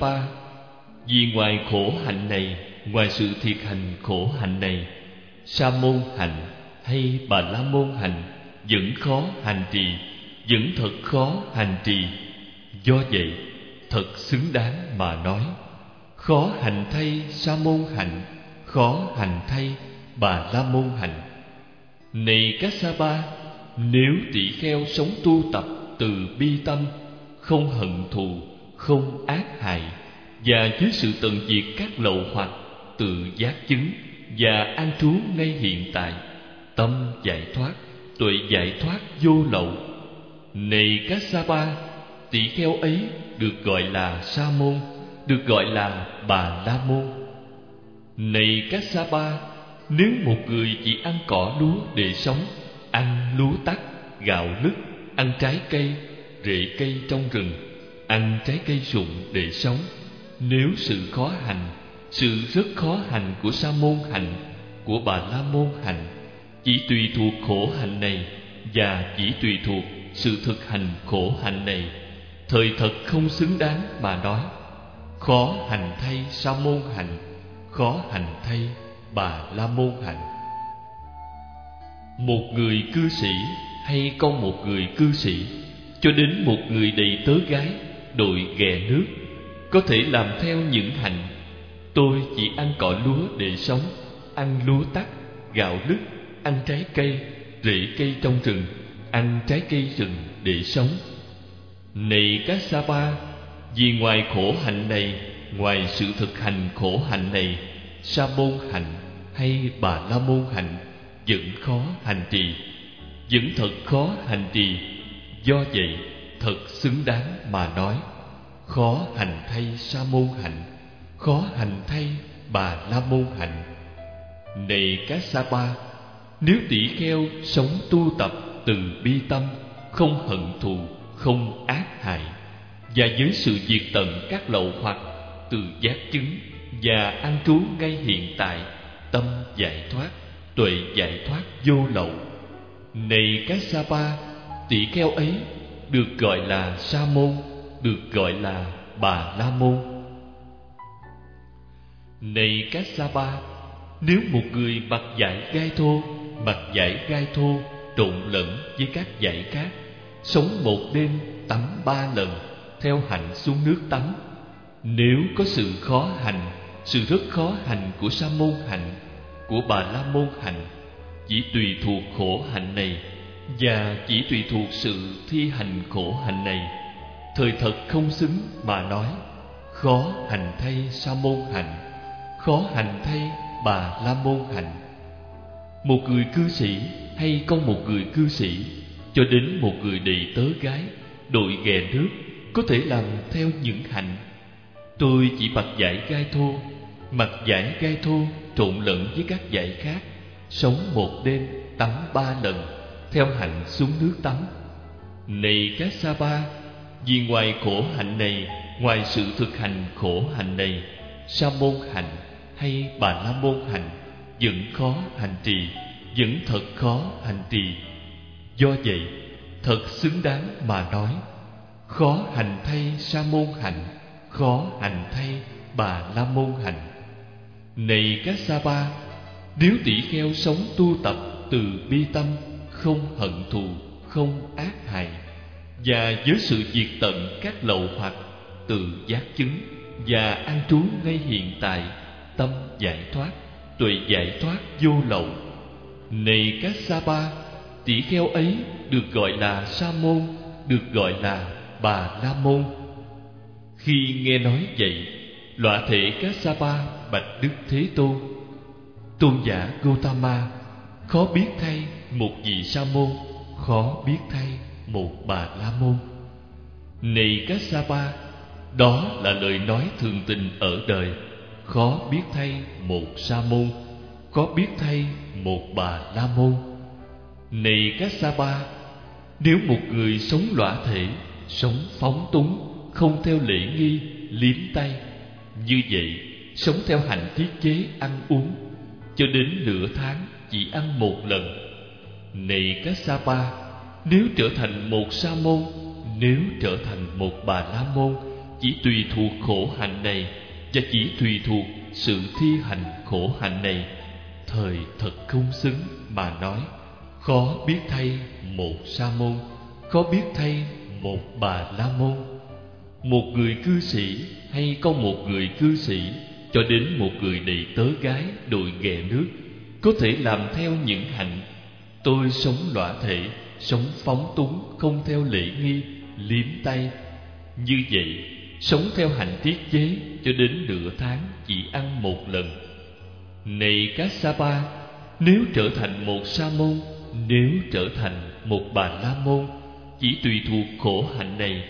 này vì ngoài khổ hạnh này, ngoài sự thiệt hành khổ hạnh này, sa môn hạnh hay bà la môn hạnh vẫn khó hành trì, vẫn thật khó hành trì. Do vậy, thật xứng đáng mà nói, khó hành thay sa môn hạnh khó hành thay bà la môn hạnh này các sa ba nếu tỷ kheo sống tu tập từ bi tâm, không hận thù không ác hại, và dưới sự tận diệt các lậu hoặc tự giác chứng và an trú ngay hiện tại, tâm giải thoát, tuệ giải thoát vô lậu. Này các sa ba tỷ kheo ấy được gọi là sa môn, được gọi là bà la môn. Này các sa ba nếu một người chỉ ăn cỏ lúa để sống, ăn lúa tắt gạo lứt ăn trái cây, rễ cây trong rừng ăn trái cây rụng để sống nếu sự khó hành sự rất khó hành của sa môn hành của bà la môn hành chỉ tùy thuộc khổ hạnh này và chỉ tùy thuộc sự thực hành khổ hạnh này thời thật không xứng đáng mà nói khó hành thay sa môn hành, khó hành thay bà la môn hành. một người cư sĩ hay con một người cư sĩ cho đến một người đầy tớ gái đội ghè nước, có thể làm theo những hạnh tôi chỉ ăn cỏ lúa để sống, ăn lúa tắt gạo lứt ăn trái cây, rễ cây trong rừng, ăn trái cây rừng để sống. Này các sa ba vì ngoài khổ hạnh này, ngoài sự thực hành khổ hạnh này, sa môn hạnh hay bà la môn hạnh vẫn khó hành trì. Vẫn thật khó hành trì. Do vậy thật xứng đáng mà nói. Khó hành thay sa môn hạnh khó hành thay bà la môn hạnh này các sa ba nếu tỷ kheo sống tu tập từ bi tâm, không hận thù, không ác hại, và với sự diệt tận các lậu hoặc từ giác chứng và an trú ngay hiện tại, tâm giải thoát, tuệ giải thoát vô lậu. Này các sa ba tỷ kheo ấy được gọi là sa môn được gọi là bà la môn. Này các sa ba, nếu một người mặc giải gai thô mặc giải gai thô trộn lẫn với các giải khác sống một đêm tắm ba lần theo hạnh xuống nước tắm nếu có sự khó hành sự rất khó hành của sa môn hạnh của bà la môn hạnh chỉ tùy thuộc khổ hạnh này và chỉ tùy thuộc sự thi hành khổ hạnh này, thời thật không xứng mà nói, khó hành thay sa môn hạnh, khó hành thay bà la môn hạnh. Một người cư sĩ hay con một người cư sĩ, cho đến một người đầy tớ gái, đội ghè nước, có thể làm theo những hạnh. Tôi chỉ mặc giải gai thô, mặc giải gai thô trộn lẫn với các giải khác, sống một đêm tắm ba lần theo hạnh xuống nước tắm. Này các sa ba, vì ngoài khổ hạnh này, ngoài sự thực hành khổ hạnh này, sa môn hạnh hay bà la môn hạnh vẫn khó hành trì, vẫn thật khó hành trì. Do vậy, thật xứng đáng mà nói, khó hành thay sa môn hạnh, khó hành thay bà la môn hạnh. Này các sa ba, nếu tỷ kheo sống tu tập từ bi tâm không hận thù, không ác hại, và với sự diệt tận các lậu hoặc từ giác chứng và an trú ngay hiện tại, tâm giải thoát, tuệ giải thoát vô lậu. Này các sa ba tỷ kheo ấy được gọi là sa môn, được gọi là bà la môn. Khi nghe nói vậy, lọa thể các sa Ba bạch đức thế tôn tôn giả gotama khó biết thay một vị sa môn, khó biết thay, một bà la môn. Này các sa ba đó là lời nói thường tình ở đời. Khó biết thay một sa môn khó biết thay một bà la môn. Này các sa ba nếu một người sống lõa thể, sống phóng túng, không theo lễ nghi, liếm tay, như vậy sống theo hành thiết chế ăn uống, cho đến nửa tháng chỉ ăn một lần này các sa pa, nếu trở thành một sa môn, nếu trở thành một bà la môn, chỉ tùy thuộc khổ hạnh này và chỉ tùy thuộc sự thi hành khổ hạnh này, thời thật không xứng mà nói, khó biết thay một sa môn, khó biết thay một bà la môn. Một người cư sĩ hay có một người cư sĩ, cho đến một người đầy tớ gái đội ghẹ nước, có thể làm theo những hạnh tôi sống lõa thể sống phóng túng, không theo lễ nghi, liếm tay. Như vậy, sống theo hạnh tiết chế cho đến nửa tháng chỉ ăn một lần. Này các sa ba nếu trở thành một sa môn, nếu trở thành một bà la môn, chỉ tùy thuộc khổ hạnh này,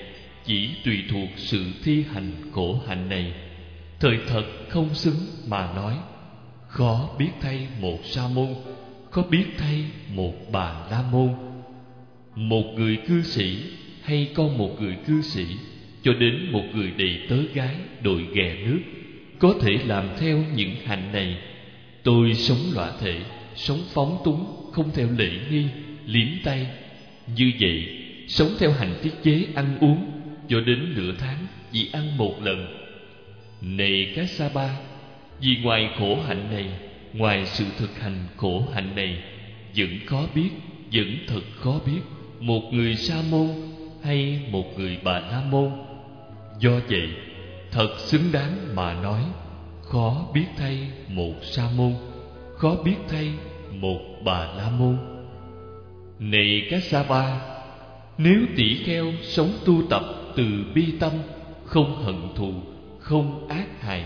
chỉ tùy thuộc sự thi hành khổ hạnh này. Thời thật không xứng mà nói, khó biết thay một sa môn có biết thay một bà la môn? Một người cư sĩ hay con một người cư sĩ cho đến một người đầy tớ gái đội ghè nước? Có thể làm theo những hạnh này, tôi sống lõa thể, sống phóng túng, không theo lễ nghi, liếm tay. Như vậy, sống theo hành tiết chế ăn uống cho đến nửa tháng chỉ ăn một lần. Này các sa ba, vì ngoài khổ hạnh này ngoài sự thực hành khổ hạnh này, vẫn khó biết, vẫn thật khó biết một người sa môn hay một người bà la môn. Do vậy, thật xứng đáng mà nói, khó biết thay một sa môn, khó biết thay một bà la môn. Này các sa ba, nếu tỷ kheo sống tu tập từ bi tâm, không hận thù, không ác hại,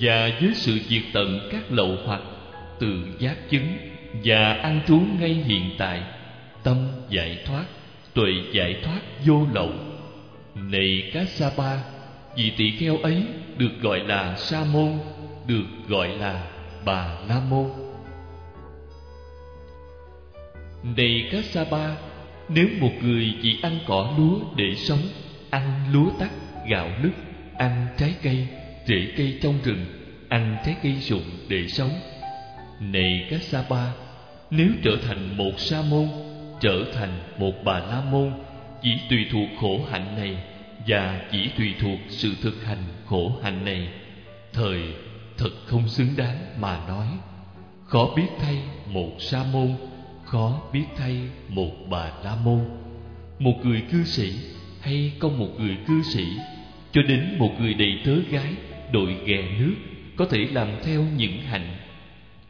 và với sự diệt tận các lậu hoặc từ giác chứng và ăn trú ngay hiện tại. Tâm giải thoát, tuệ giải thoát vô lậu. Này các sa ba vị tỳ kheo ấy được gọi là sa môn, được gọi là bà la môn. Này các sa ba nếu một người chỉ ăn cỏ lúa để sống, ăn lúa tắt gạo nứt, ăn trái cây, rễ cây trong rừng, ăn trái cây rụng để sống này các sa ba nếu trở thành một sa môn, trở thành một bà la môn, chỉ tùy thuộc khổ hạnh này và chỉ tùy thuộc sự thực hành khổ hạnh này, thời thật không xứng đáng mà nói. Khó biết thay một sa môn, khó biết thay một bà la môn. Một người cư sĩ hay có một người cư sĩ, cho đến một người đầy tớ gái, đội ghè nước, có thể làm theo những hạnh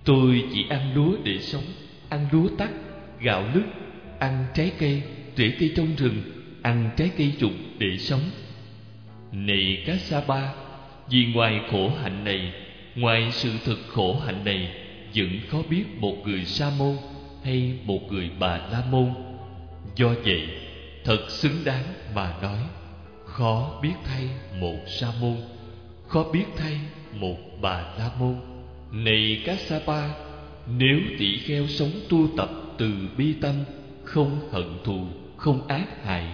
tôi chỉ ăn lúa để sống, ăn lúa tắt gạo lứt ăn trái cây, rễ cây trong rừng, ăn trái cây rụng để sống. Này các sa ba, vì ngoài khổ hạnh này, ngoài sự thực khổ hạnh này, vẫn khó biết một người sa môn hay một người bà la môn. Do vậy, thật xứng đáng mà nói, khó biết thay một sa môn, khó biết thay một bà la môn này các sa pa, nếu tỷ kheo sống tu tập từ bi tâm, không hận thù, không ác hại,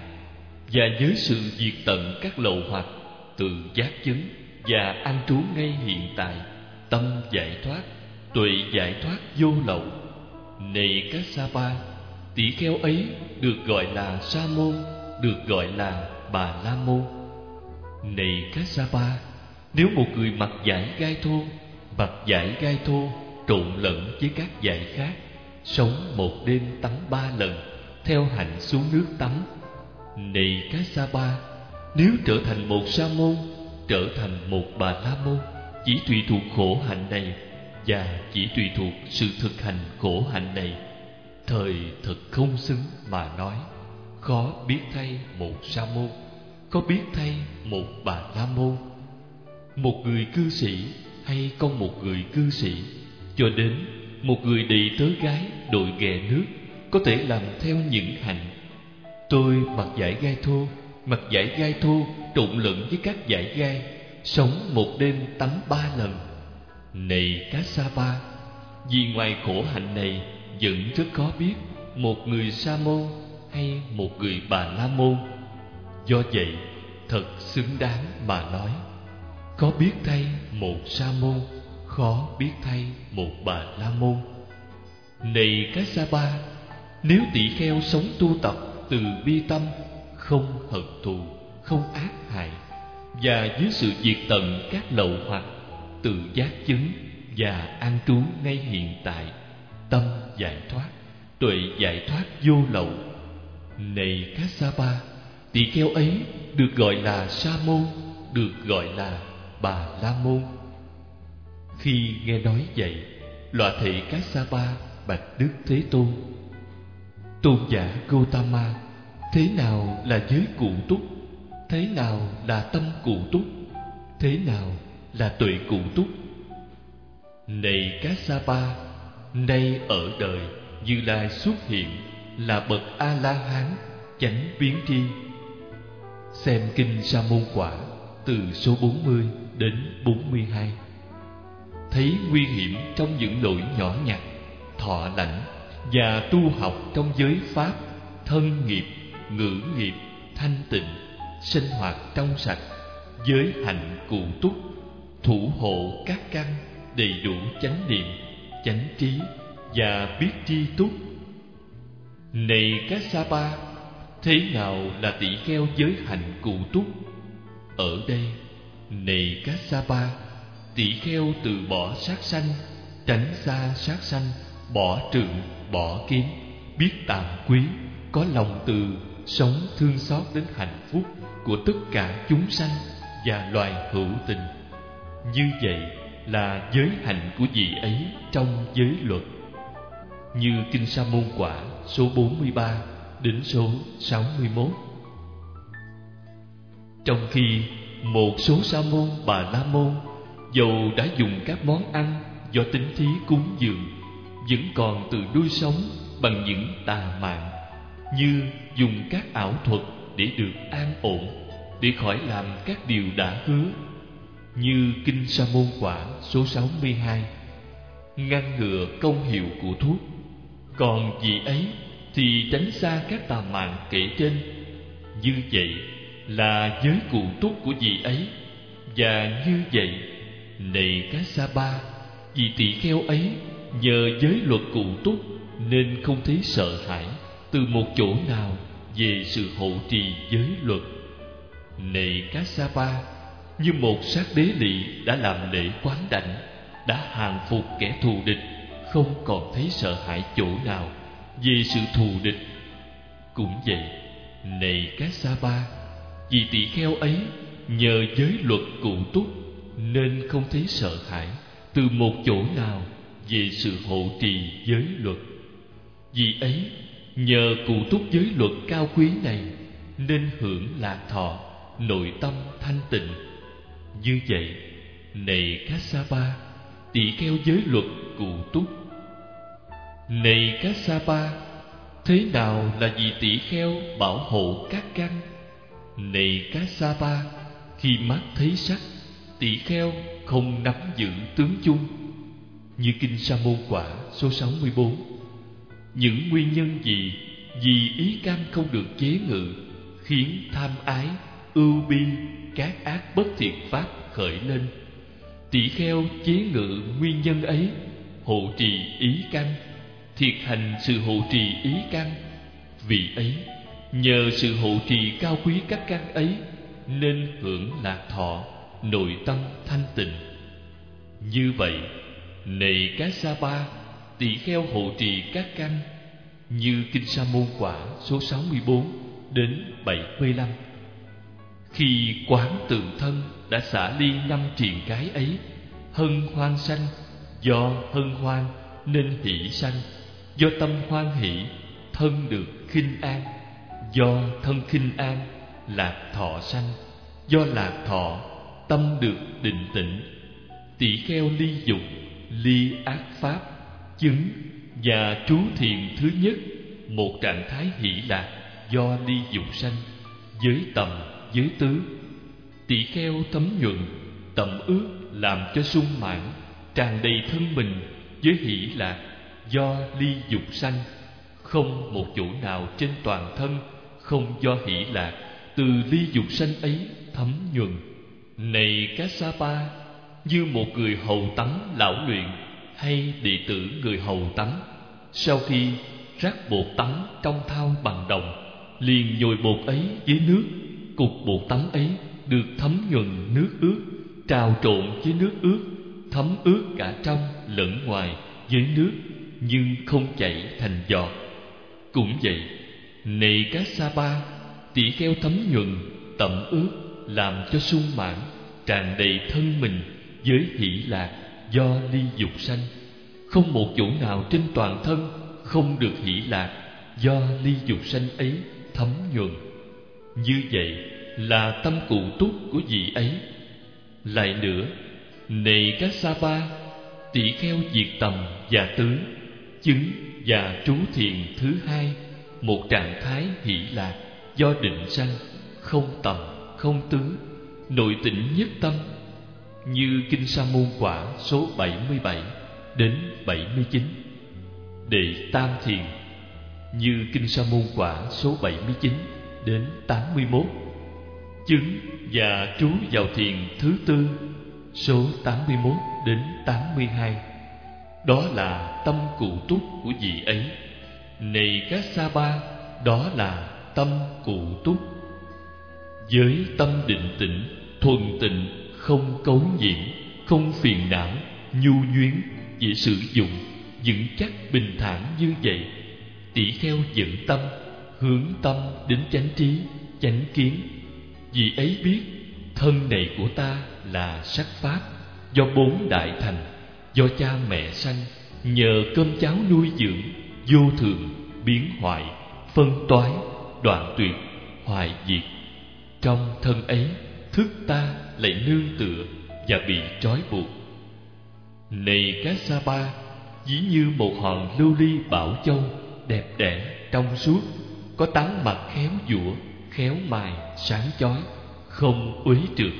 và với sự diệt tận các lậu hoặc từ giác chứng, và an trú ngay hiện tại, tâm giải thoát, tuệ giải thoát vô lậu. Này các sa pa, tỷ kheo ấy được gọi là sa môn, được gọi là bà la môn. Này các sa pa, nếu một người mặc giải gai thô mặc giải gai thô trộn lẫn với các giải khác, sống một đêm tắm ba lần, theo hạnh xuống nước tắm. Này các sa ba, nếu trở thành một sa môn, trở thành một bà la môn, chỉ tùy thuộc khổ hạnh này và chỉ tùy thuộc sự thực hành khổ hạnh này. Thời thật không xứng mà nói, khó biết thay một sa môn, có biết thay một bà la môn. Một người cư sĩ hay con một người cư sĩ. Cho đến một người đầy tớ gái đội ghè nước có thể làm theo những hạnh. Tôi mặc giải gai thô, mặc giải gai thô trộn lẫn với các giải gai, sống một đêm tắm ba lần. Này cá sa ba, vì ngoài khổ hạnh này vẫn rất khó biết một người sa môn hay một người bà la môn. Do vậy, thật xứng đáng mà nói có biết thay một sa môn, khó biết thay một bà la môn. Này các sa ba, nếu tỷ kheo sống tu tập từ bi tâm, không hận thù, không ác hại, và dưới sự diệt tận các lậu hoặc, tự giác chứng và an trú ngay hiện tại, tâm giải thoát, tuệ giải thoát vô lậu. Này ba tỷ kheo ấy được gọi là sa môn, được gọi là bà la môn. Khi nghe nói vậy loạ thị Cát Sa Ba bạch đức thế tôn. Tôn giả Gotama thế nào là giới cụ túc? Thế nào là tâm cụ túc? Thế nào là tuệ cụ túc? Này Cát Sa Ba, nay ở đời như lai xuất hiện là bậc a la hán chánh biến tri. Xem kinh sa môn quả từ số 40 đến 42 thấy nguy hiểm trong những lỗi nhỏ nhặt, thọ lãnh và tu học trong giới pháp, thân nghiệp, ngữ nghiệp, thanh tịnh, sinh hoạt trong sạch, giới hạnh cụ túc, thủ hộ các căn đầy đủ chánh niệm, chánh trí và biết tri túc. Này các sa ba thế nào là tỷ kheo giới hạnh cụ túc? Ở đây này các sa ba tỷ kheo từ bỏ sát sanh, tránh xa sát sanh, bỏ trượng, bỏ kiếm biết tạm quý, có lòng từ, sống thương xót đến hạnh phúc của tất cả chúng sanh và loài hữu tình. Như vậy là giới hạnh của vị ấy trong giới luật. Như kinh sa môn quả số 43 đến số 61 trong khi một số sa môn bà la môn, dầu đã dùng các món ăn do tính thí cúng dường, vẫn còn tự nuôi sống bằng những tà mạng, như dùng các ảo thuật để được an ổn, để khỏi làm các điều đã hứa, như kinh sa môn quả số 62 ngăn ngừa công hiệu của thuốc. Còn vị ấy thì tránh xa các tà mạng kể trên. Như vậy là giới cụ túc của vị ấy. Và như vậy, này cá sa ba, vì tỳ kheo ấy nhờ giới luật cụ túc nên không thấy sợ hãi từ một chỗ nào về sự hộ trì giới luật. Này cá sa ba, như một sát đế lị đã làm lễ quán đảnh, đã hàng phục kẻ thù địch, không còn thấy sợ hãi chỗ nào về sự thù địch. Cũng vậy, này các sa ba vì tỷ kheo ấy, nhờ giới luật cụ túc, nên không thấy sợ hãi từ một chỗ nào về sự hộ trì giới luật. Vì ấy, nhờ cụ túc giới luật cao quý này, nên hưởng lạc thọ, nội tâm thanh tịnh. Như vậy, này Kassapa tỳ kheo giới luật cụ túc. Này Kassapa, thế nào là vì tỷ kheo bảo hộ các căn này Kassapa khi mắt thấy sắc tỷ kheo không nắm giữ tướng chung. Như kinh sa môn quả số 64 những nguyên nhân gì vì ý căn không được chế ngự khiến tham ái, ưu bi, các ác bất thiện pháp khởi lên. Tỷ kheo chế ngự nguyên nhân ấy, hộ trì ý căn thiệt hành sự hộ trì ý căn vì ấy nhờ sự hộ trì cao quý các căn ấy, nên hưởng lạc thọ, nội tâm thanh tịnh. Như vậy, này các sa ba tỷ kheo hộ trì các căn, như kinh sa môn quả số 64 đến 75 khi quán tự thân đã xả ly năm triền cái ấy, hân hoan sanh, do hân hoan nên hỷ sanh, do tâm hoan hỷ, thân được khinh an do thân khinh an, lạc thọ sanh. Do lạc thọ, tâm được định tĩnh. Tỷ kheo ly dục, ly ác pháp, chứng và trú thiền thứ nhất, một trạng thái hỷ lạc do ly dục sanh, giới tầm, giới tứ. Tỷ kheo thấm nhuận tầm ước làm cho sung mãn, tràn đầy thân mình với hỷ lạc do ly dục sanh. Không một chỗ nào trên toàn thân không do hỷ lạc, từ ly dục sanh ấy thấm nhuần. Này các sa pa như một người hầu tắm lão luyện hay đệ tử người hầu tắm, sau khi rắc bột tắm trong thau bằng đồng, liền nhồi bột ấy với nước. Cục bột tắm ấy được thấm nhuần nước ướt, trào trộn với nước ướt, thấm ướt cả trong lẫn ngoài với nước, nhưng không chảy thành giọt. Cũng vậy này cá sa ba tỷ kheo thấm nhuận, tẩm ướt làm cho sung mãn, tràn đầy thân mình với hỷ lạc, do ly dục sanh. Không một chỗ nào trên toàn thân không được hỷ lạc, do ly dục sanh ấy thấm nhuần như vậy là tâm cụ túc của vị ấy. Lại nữa này các sa ba tỷ kheo diệt tầm và tứ, chứng và trú thiền thứ hai một trạng thái hỷ lạc do định sanh, không tầm, không tứ, nội tịnh nhất tâm. Như kinh sa môn quả số 77 đến 79 đệ tam thiền, như kinh sa môn quả số 79 đến 81 chứng và trú vào thiền thứ tư số 81 đến 82 đó là tâm cụ túc của vị ấy này các sa ba, đó là tâm cụ túc. Với tâm định tĩnh, thuần tịnh, không cấu nhiễm, không phiền não, nhu nhuyến dễ sử dụng, vững chắc bình thản như vậy tỷ theo dẫn tâm, hướng tâm đến chánh trí, chánh kiến. Vì ấy biết, thân này của ta là sắc pháp, do bốn đại thành, do cha mẹ sanh, nhờ cơm cháo nuôi dưỡng, vô thường biến hoại phân toái, đoạn tuyệt hoại diệt. Trong thân ấy, thức ta lại nương tựa và bị trói buộc. Này cá sa ba, dĩ như một hòn lưu ly bảo châu, đẹp đẽ trong suốt, có tán mặt khéo dũa khéo mài, sáng chói, không uế trượt,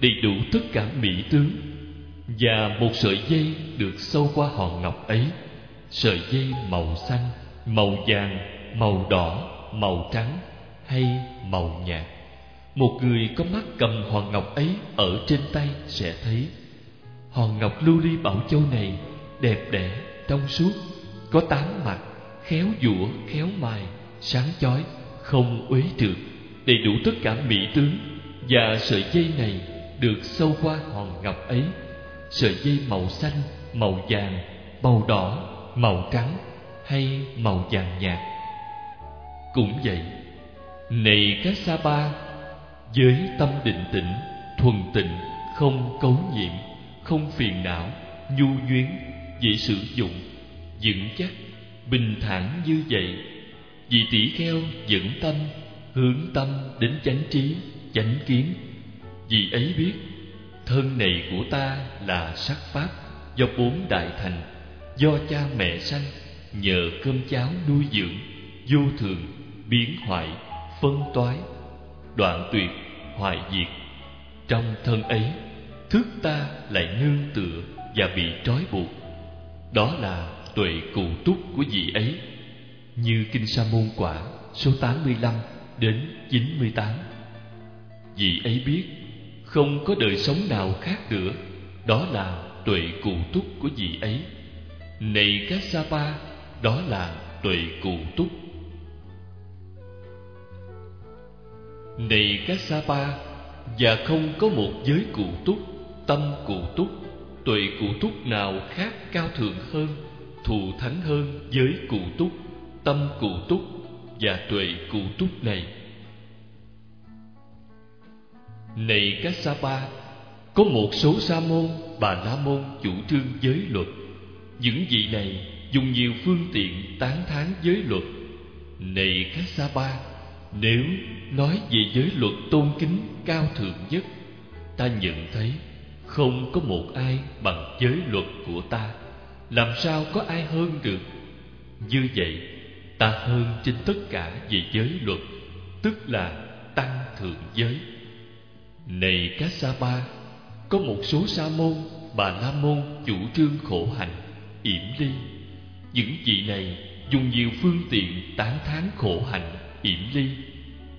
đầy đủ tất cả mỹ tướng. Và một sợi dây được sâu qua hòn ngọc ấy, sợi dây màu xanh màu vàng, màu đỏ, màu trắng hay màu nhạt. Một người có mắt cầm hòn ngọc ấy ở trên tay sẽ thấy. Hòn ngọc lưu ly bảo châu này đẹp đẽ, trong suốt, có tám mặt, khéo dũa khéo mài, sáng chói, không uế trượt, đầy đủ tất cả mỹ tướng. Và sợi dây này được sâu qua hòn ngọc ấy. Sợi dây màu xanh, màu vàng, màu đỏ, màu trắng hay màu vàng nhạt. Cũng vậy, này các sa ba với tâm định tĩnh, thuần tịnh, không cấu nhiễm, không phiền não, nhu nhuyến dễ sử dụng, vững chắc, bình thản như vậy, vị tỷ kheo dẫn tâm, hướng tâm đến chánh trí, chánh kiến. Vì ấy biết, thân này của ta là sắc pháp do bốn đại thành, do cha mẹ sanh nhờ cơm cháo nuôi dưỡng, vô thường, biến hoại, phân toái, đoạn tuyệt, hoại diệt. Trong thân ấy thức ta lại nương tựa và bị trói buộc. Đó là tuệ cụ túc của vị ấy. Như kinh sa môn quả, số 85 đến 98 vị ấy biết, không có đời sống nào khác nữa. Đó là tuệ cụ túc của vị ấy. Này các sa pa đó là tuệ cụ túc. Này các sa pa và không có một giới cụ túc, tâm cụ túc, tuệ cụ túc nào khác cao thượng hơn, thù thắng hơn giới cụ túc, tâm cụ túc và tuệ cụ túc này? Này các sa pa có một số sa môn bà la môn chủ trương giới luật. Những vị này dùng nhiều phương tiện tán thán giới luật. Này các sa ba, nếu nói về giới luật tôn kính cao thượng nhất, ta nhận thấy không có một ai bằng giới luật của ta. Làm sao có ai hơn được? Như vậy, ta hơn trên tất cả về giới luật, tức là tăng thượng giới. Này các sa ba, có một số sa môn, bà la môn chủ trương khổ hạnh, yểm ly những vị này dùng nhiều phương tiện tán thán khổ hạnh yểm ly.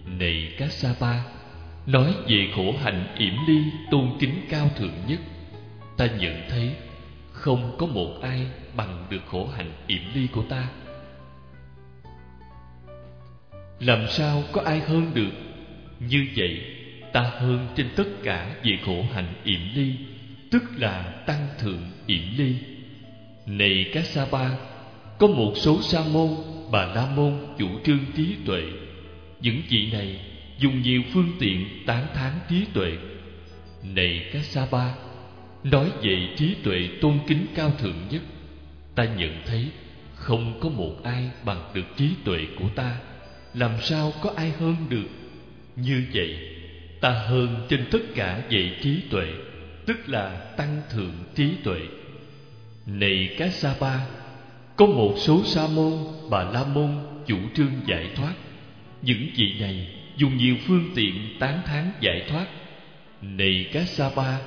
Này các sa ba nói về khổ hạnh yểm ly tôn kính cao thượng nhất, ta nhận thấy không có một ai bằng được khổ hạnh yểm ly của ta. Làm sao có ai hơn được? Như vậy, ta hơn trên tất cả về khổ hạnh yểm ly, tức là tăng thượng yểm ly. Này các sa ba có một số sa môn bà la môn chủ trương trí tuệ. Những vị này dùng nhiều phương tiện tán thán trí tuệ. Này các sa ba, nói về trí tuệ tôn kính cao thượng nhất, ta nhận thấy không có một ai bằng được trí tuệ của ta. Làm sao có ai hơn được? Như vậy, ta hơn trên tất cả vậy trí tuệ, tức là tăng thượng trí tuệ. Này các sa ba có một số sa môn bà la môn chủ trương giải thoát. Những vị này dùng nhiều phương tiện tán thán giải thoát. Này các sa ba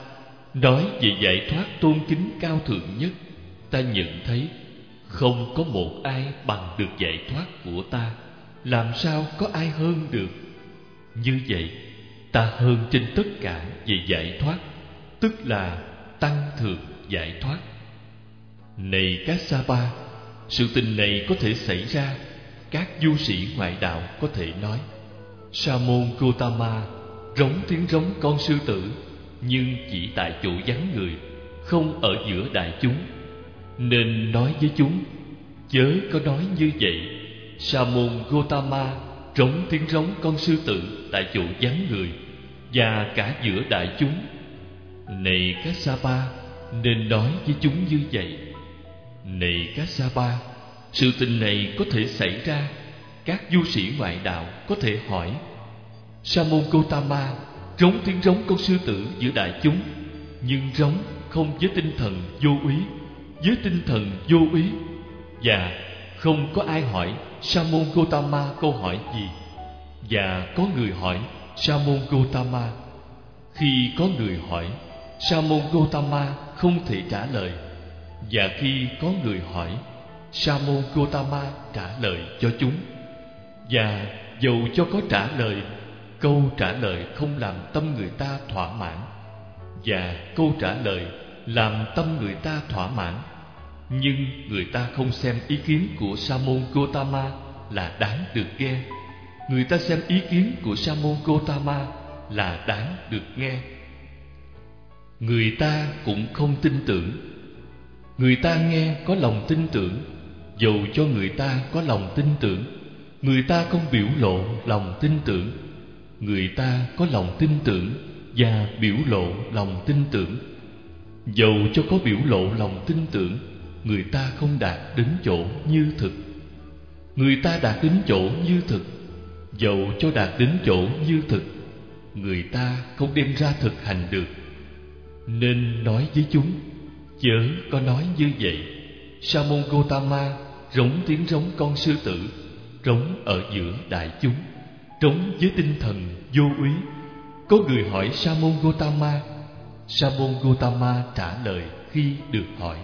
nói về giải thoát tôn kính cao thượng nhất, ta nhận thấy không có một ai bằng được giải thoát của ta. Làm sao có ai hơn được? Như vậy, ta hơn trên tất cả về giải thoát, tức là tăng thượng giải thoát. Này các sa ba sự tình này có thể xảy ra, các du sĩ ngoại đạo có thể nói. Sa môn gotama rống tiếng rống con sư tử, nhưng chỉ tại chỗ vắng người, không ở giữa đại chúng. Nên nói với chúng, chớ có nói như vậy. Sa môn gotama rống tiếng rống con sư tử tại chỗ vắng người, và cả giữa đại chúng. Này các sa Pa nên nói với chúng như vậy này các sa ba sự tình này có thể xảy ra. Các du sĩ ngoại đạo có thể hỏi. Sa môn gotama rống tiếng rống con sư tử giữa đại chúng, nhưng rống không với tinh thần vô úy, với tinh thần vô úy. Và không có ai hỏi sa môn gotama câu hỏi gì. Và có người hỏi sa môn gotama khi có người hỏi sa môn gotama không thể trả lời và khi có người hỏi sa môn gotama trả lời cho chúng. Và dầu cho có trả lời, câu trả lời không làm tâm người ta thỏa mãn. Và câu trả lời làm tâm người ta thỏa mãn. Nhưng người ta không xem ý kiến của sa môn gotama là đáng được nghe. Người ta xem ý kiến của sa môn gotama là đáng được nghe. Người ta cũng không tin tưởng người ta nghe có lòng tin tưởng, dầu cho người ta có lòng tin tưởng, người ta không biểu lộ lòng tin tưởng. Người ta có lòng tin tưởng và biểu lộ lòng tin tưởng. Dầu cho có biểu lộ lòng tin tưởng, người ta không đạt đến chỗ như thực. Người ta đạt đến chỗ như thực, dầu cho đạt đến chỗ như thực, người ta không đem ra thực hành được. Nên nói với chúng chớ có nói như vậy. Sa môn gotama rống tiếng rống con sư tử, rống ở giữa đại chúng, rống với tinh thần vô úy. Có người hỏi sa môn gotama sa môn gotama trả lời khi được hỏi.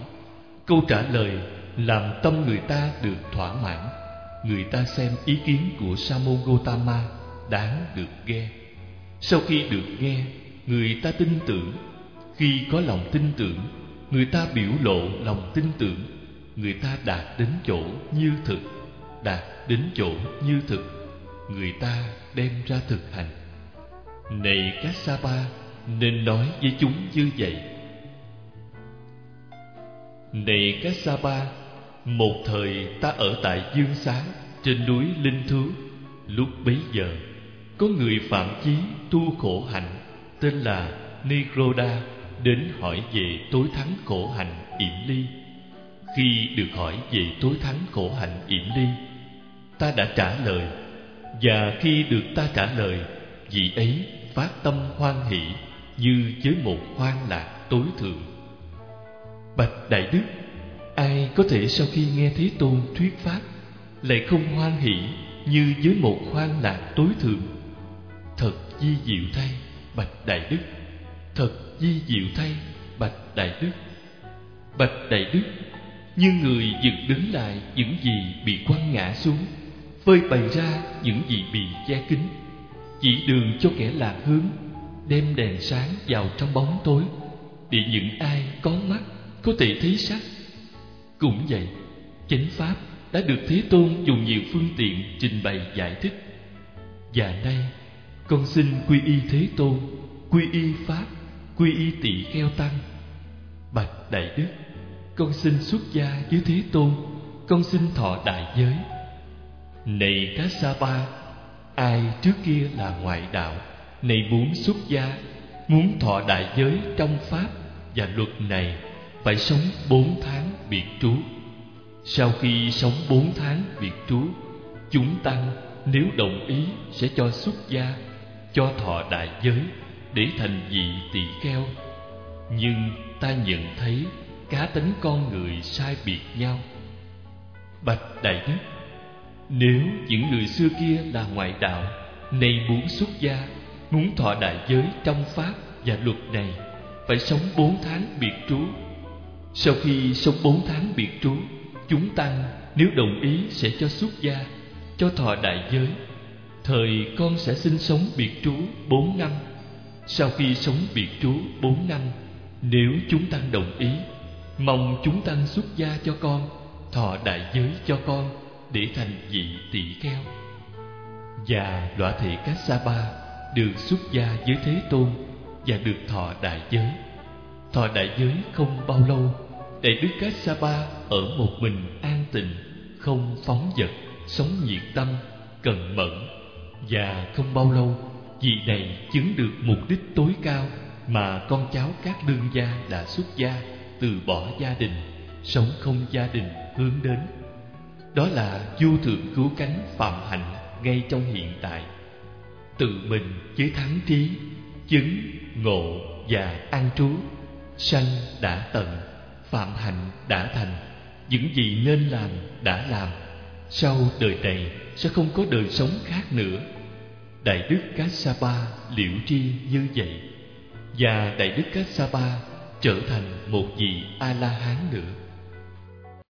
Câu trả lời làm tâm người ta được thỏa mãn. Người ta xem ý kiến của sa môn gotama đáng được nghe. Sau khi được nghe, người ta tin tưởng. Khi có lòng tin tưởng người ta biểu lộ lòng tin tưởng, người ta đạt đến chỗ như thực, đạt đến chỗ như thực, người ta đem ra thực hành. Này các sa ba nên nói với chúng như vậy. Này các sa ba một thời ta ở tại dương xá, trên núi linh thú, lúc bấy giờ, có người phạm chí tu khổ hạnh, tên là nigroda đến hỏi về tối thắng khổ hạnh yểm ly. Khi được hỏi về tối thắng khổ hạnh yểm ly, ta đã trả lời, và khi được ta trả lời, vị ấy phát tâm hoan hỷ như với một hoan lạc tối thượng. Bạch đại đức, ai có thể sau khi nghe thế tôn thuyết pháp lại không hoan hỷ như với một hoan lạc tối thượng? Thật di diệu thay, bạch đại đức thật di diệu thay, bạch đại đức. Bạch đại đức, như người dựng đứng lại những gì bị quăng ngã xuống, phơi bày ra những gì bị che kín. Chỉ đường cho kẻ lạc hướng, đem đèn sáng vào trong bóng tối, để những ai có mắt có thể thấy sắc. Cũng vậy, chánh pháp đã được thế tôn dùng nhiều phương tiện trình bày giải thích. Và nay, con xin quy y thế tôn, quy y pháp quy y tỳ kheo tăng. Bạch đại đức, con xin xuất gia với thế tôn, con xin thọ đại giới. Này cá sa ba ai trước kia là ngoại đạo, này muốn xuất gia, muốn thọ đại giới trong pháp và luật này phải sống bốn tháng biệt trú. Sau khi sống bốn tháng biệt trú, chúng tăng nếu đồng ý sẽ cho xuất gia, cho thọ đại giới để thành vị tỳ kheo. Nhưng ta nhận thấy cá tính con người sai biệt nhau. Bạch đại đức, nếu những người xưa kia là ngoại đạo, nay muốn xuất gia, muốn thọ đại giới trong pháp và luật này, phải sống bốn tháng biệt trú. Sau khi sống bốn tháng biệt trú, chúng tăng nếu đồng ý sẽ cho xuất gia, cho thọ đại giới, thời con sẽ sinh sống biệt trú bốn năm sau khi sống biệt trú bốn năm, nếu chúng tăng đồng ý, mong chúng tăng xuất gia cho con, thọ đại giới cho con để thành vị tỷ kheo. Và lõa thị các sa ba được xuất gia với thế tôn và được thọ đại giới. Thọ đại giới không bao lâu, đại đức các sa ba ở một mình an tịnh, không phóng vật sống nhiệt tâm, cần mẫn. Và không bao lâu vì này chứng được mục đích tối cao mà con cháu các đương gia đã xuất gia từ bỏ gia đình, sống không gia đình hướng đến. Đó là vô thượng cứu cánh phạm hạnh ngay trong hiện tại. Tự mình với thắng trí, chứng, ngộ và an trú, sanh đã tận, phạm hạnh đã thành. Những gì nên làm đã làm, sau đời này sẽ không có đời sống khác nữa đại đức kassapa liễu tri như vậy, và đại đức kassapa trở thành một vị a la hán nữa.